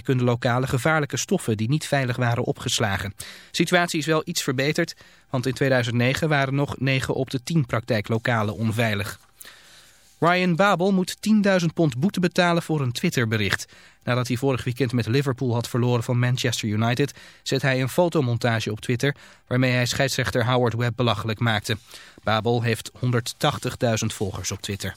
kunnen lokale gevaarlijke stoffen die niet veilig waren opgeslagen. De situatie is wel iets verbeterd, want in 2009 waren nog 9 op de 10 praktijklokalen onveilig. Ryan Babel moet 10.000 pond boete betalen voor een Twitterbericht. Nadat hij vorig weekend met Liverpool had verloren van Manchester United... zet hij een fotomontage op Twitter... waarmee hij scheidsrechter Howard Webb belachelijk maakte. Babel heeft 180.000 volgers op Twitter.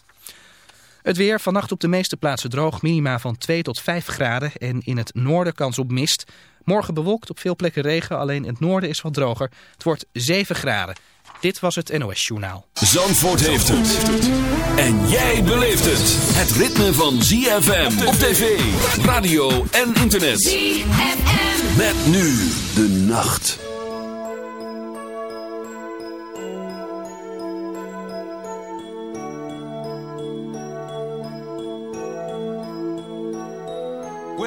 Het weer, vannacht op de meeste plaatsen droog, minima van 2 tot 5 graden en in het noorden kans op mist. Morgen bewolkt, op veel plekken regen, alleen in het noorden is wat droger. Het wordt 7 graden. Dit was het NOS Journaal. Zandvoort heeft het. En jij beleeft het. Het ritme van ZFM op tv, radio en internet. ZFM. Met nu de nacht.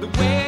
the way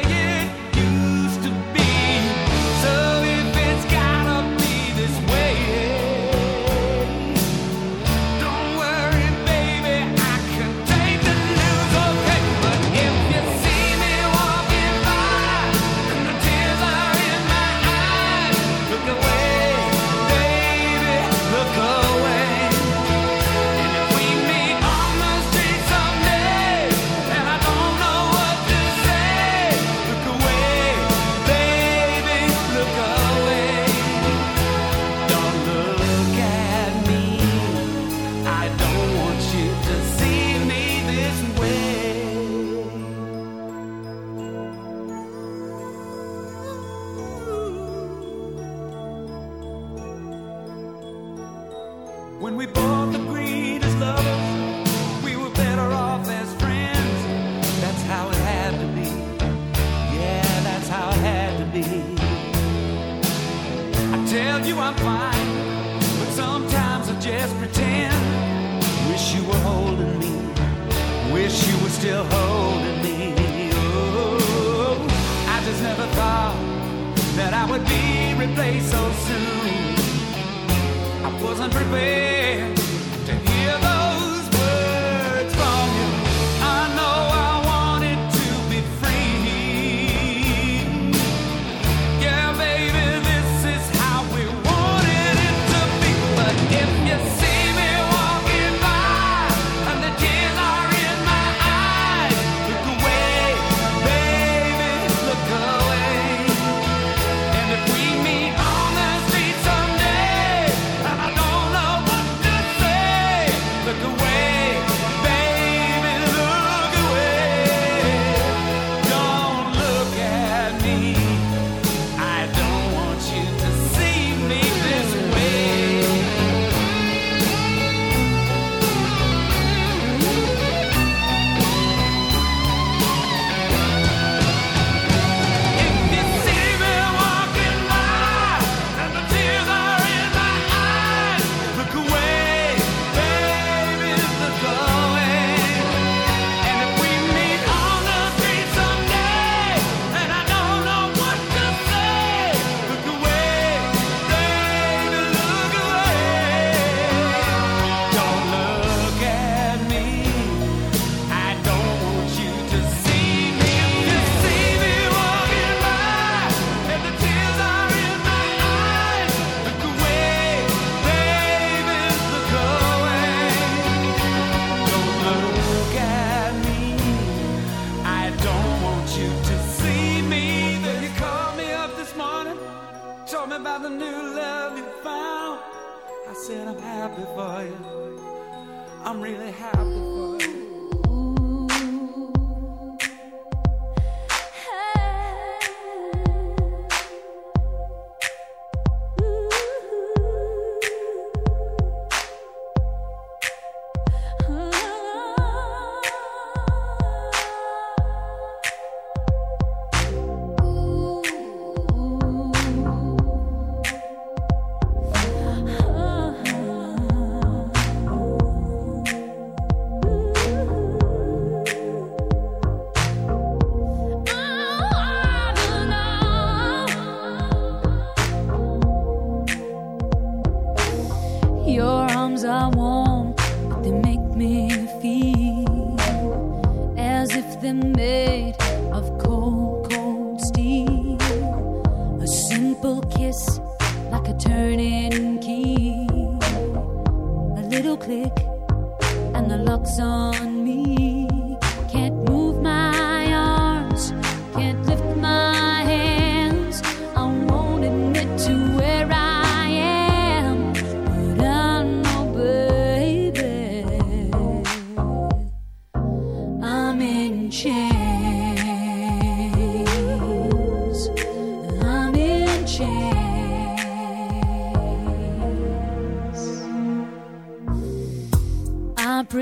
click, and the lock's on me.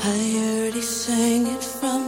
I he sang it from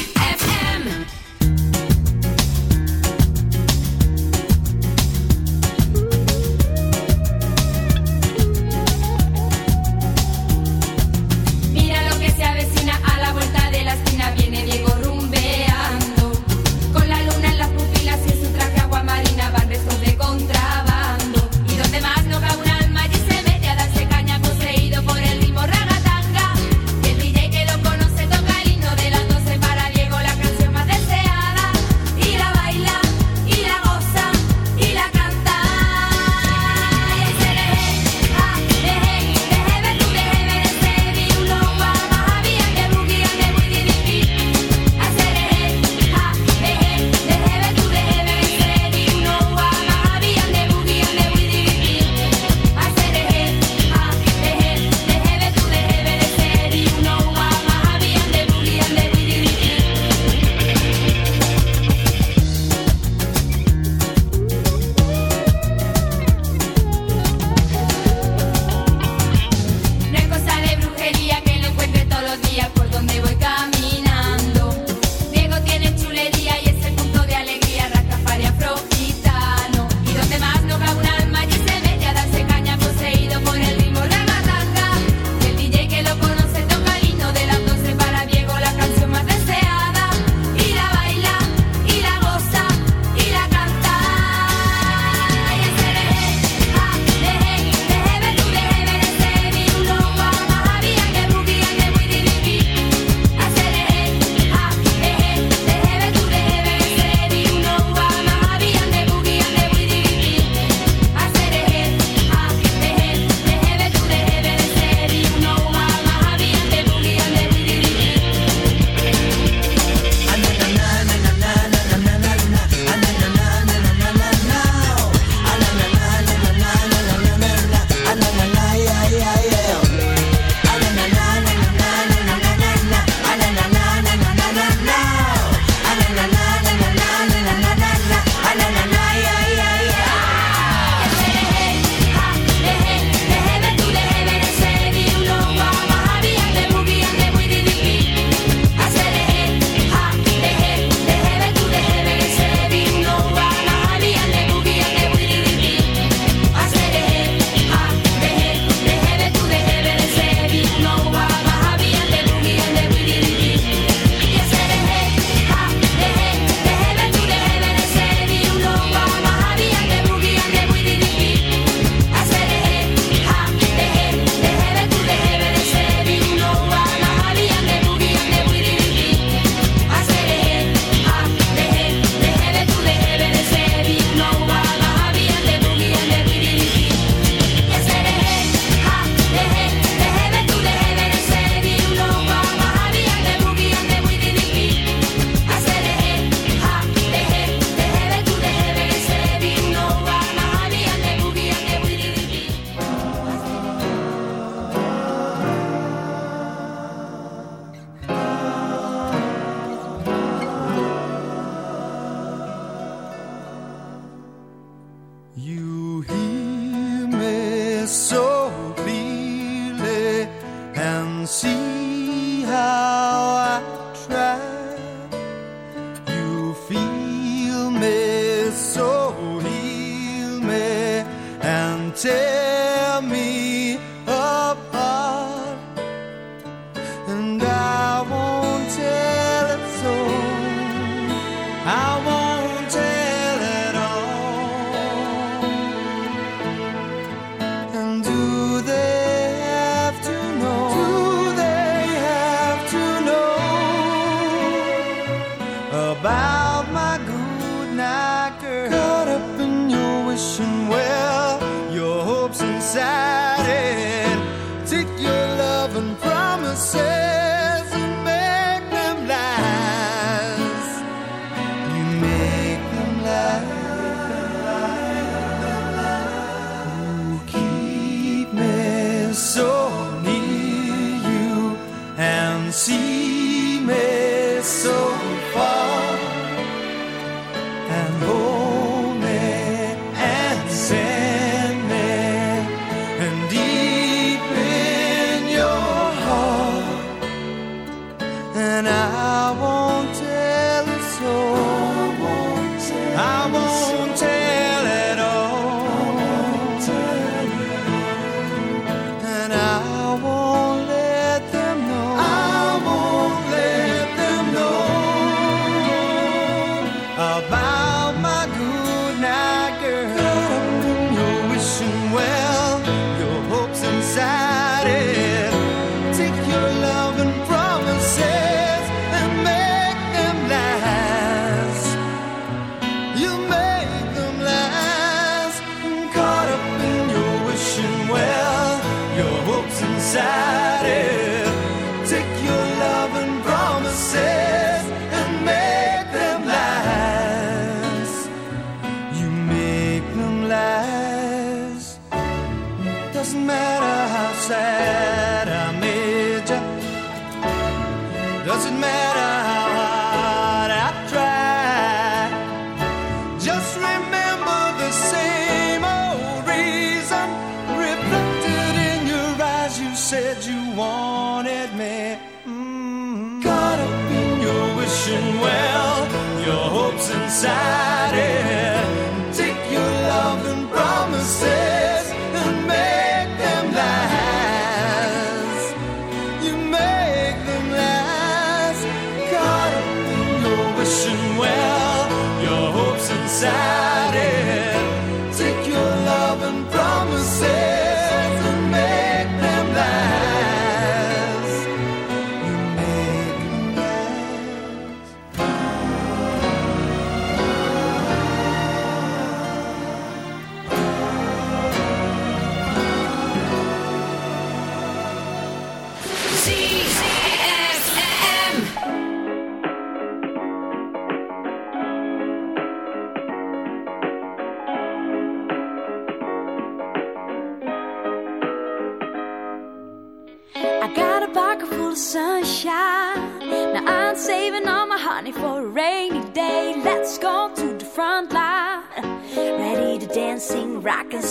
well your hopes inside.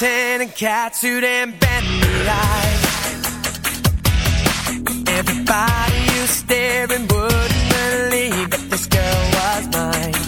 Manhattan and catsuit and bendy eyes. Everybody who's staring wouldn't believe that this girl was mine.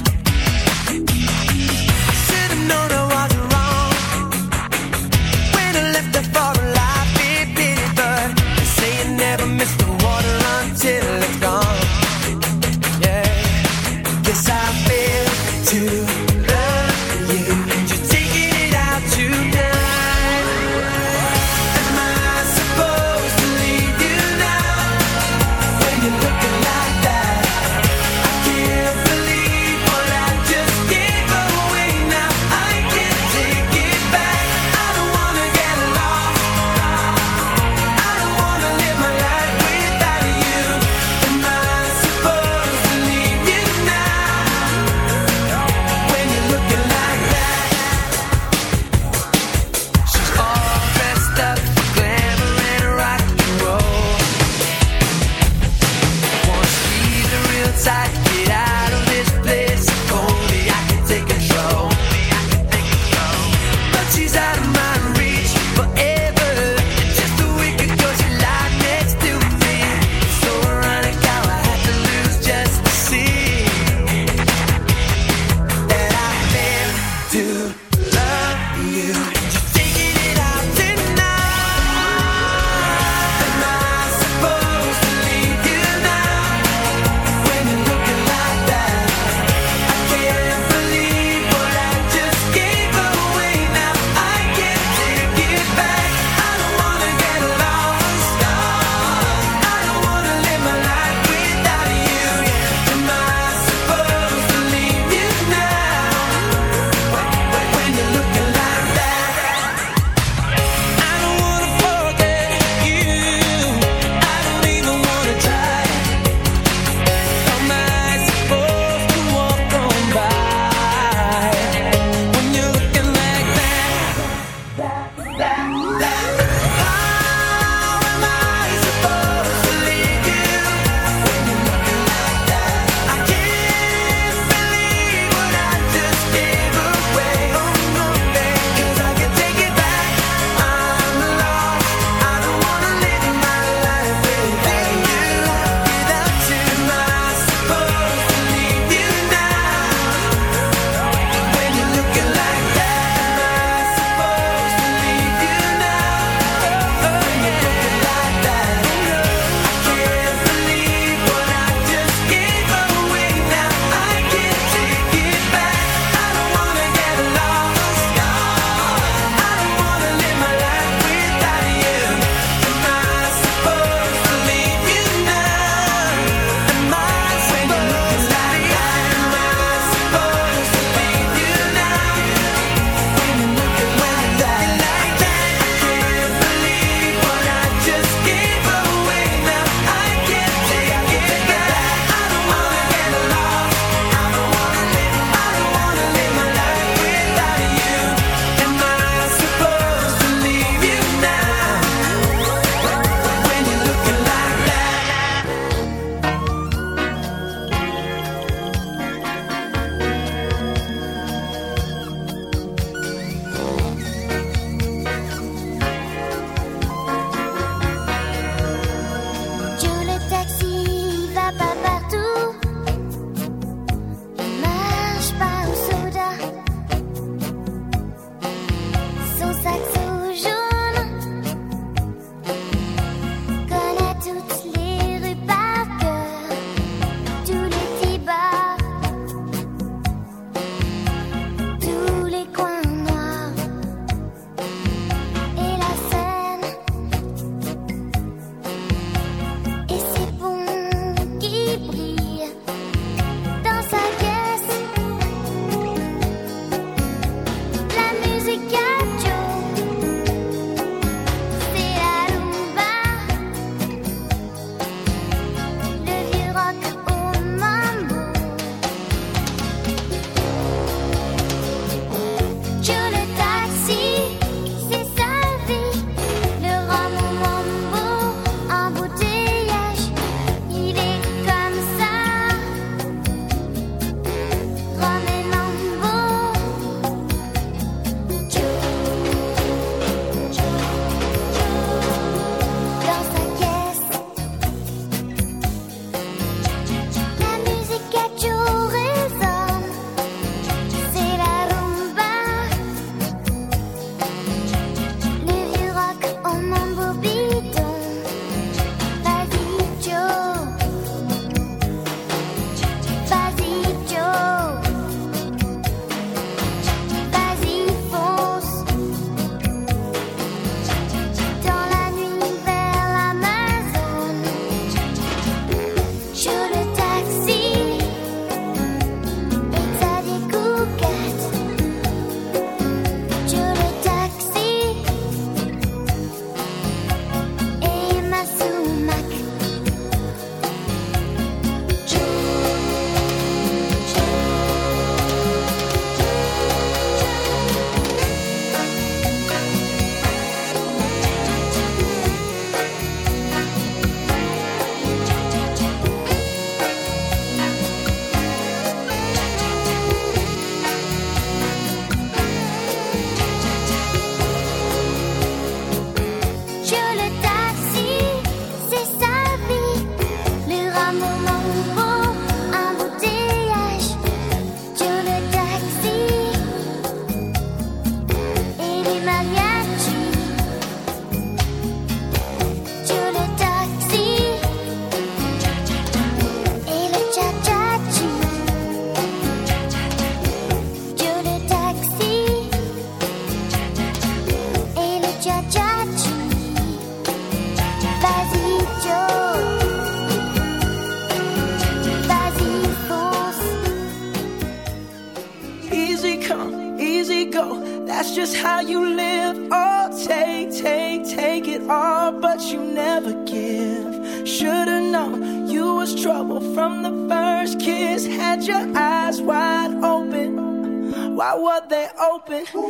Open?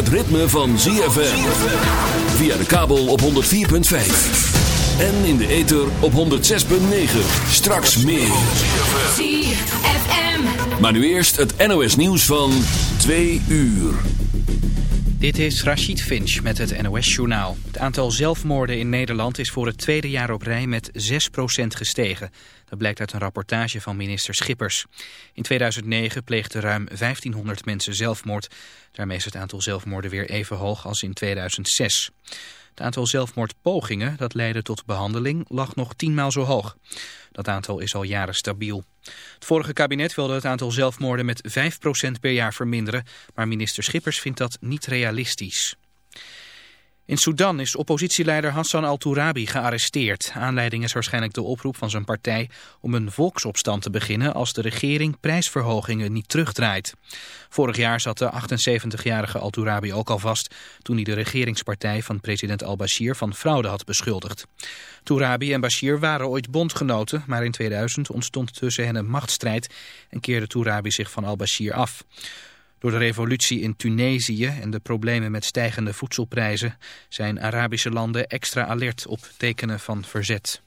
Het ritme van ZFM. Via de kabel op 104.5. En in de ether op 106.9. Straks meer. ZFM. Maar nu eerst het NOS nieuws van 2 uur. Dit is Rachid Finch met het NOS-journaal. Het aantal zelfmoorden in Nederland is voor het tweede jaar op rij met 6% gestegen. Dat blijkt uit een rapportage van minister Schippers. In 2009 pleegden ruim 1500 mensen zelfmoord. Daarmee is het aantal zelfmoorden weer even hoog als in 2006. Het aantal zelfmoordpogingen dat leidde tot behandeling lag nog tienmaal zo hoog. Dat aantal is al jaren stabiel. Het vorige kabinet wilde het aantal zelfmoorden met 5% per jaar verminderen, maar minister Schippers vindt dat niet realistisch. In Sudan is oppositieleider Hassan al-Tourabi gearresteerd. Aanleiding is waarschijnlijk de oproep van zijn partij om een volksopstand te beginnen als de regering prijsverhogingen niet terugdraait. Vorig jaar zat de 78-jarige al-Tourabi ook al vast toen hij de regeringspartij van president al-Bashir van fraude had beschuldigd. Tourabi en Bashir waren ooit bondgenoten, maar in 2000 ontstond tussen hen een machtsstrijd en keerde Tourabi zich van al-Bashir af. Door de revolutie in Tunesië en de problemen met stijgende voedselprijzen zijn Arabische landen extra alert op tekenen van verzet.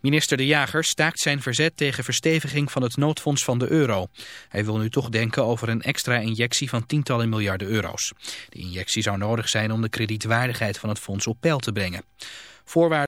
Minister De Jager staakt zijn verzet tegen versteviging van het noodfonds van de euro. Hij wil nu toch denken over een extra injectie van tientallen miljarden euro's. De injectie zou nodig zijn om de kredietwaardigheid van het fonds op peil te brengen. Voorwaarden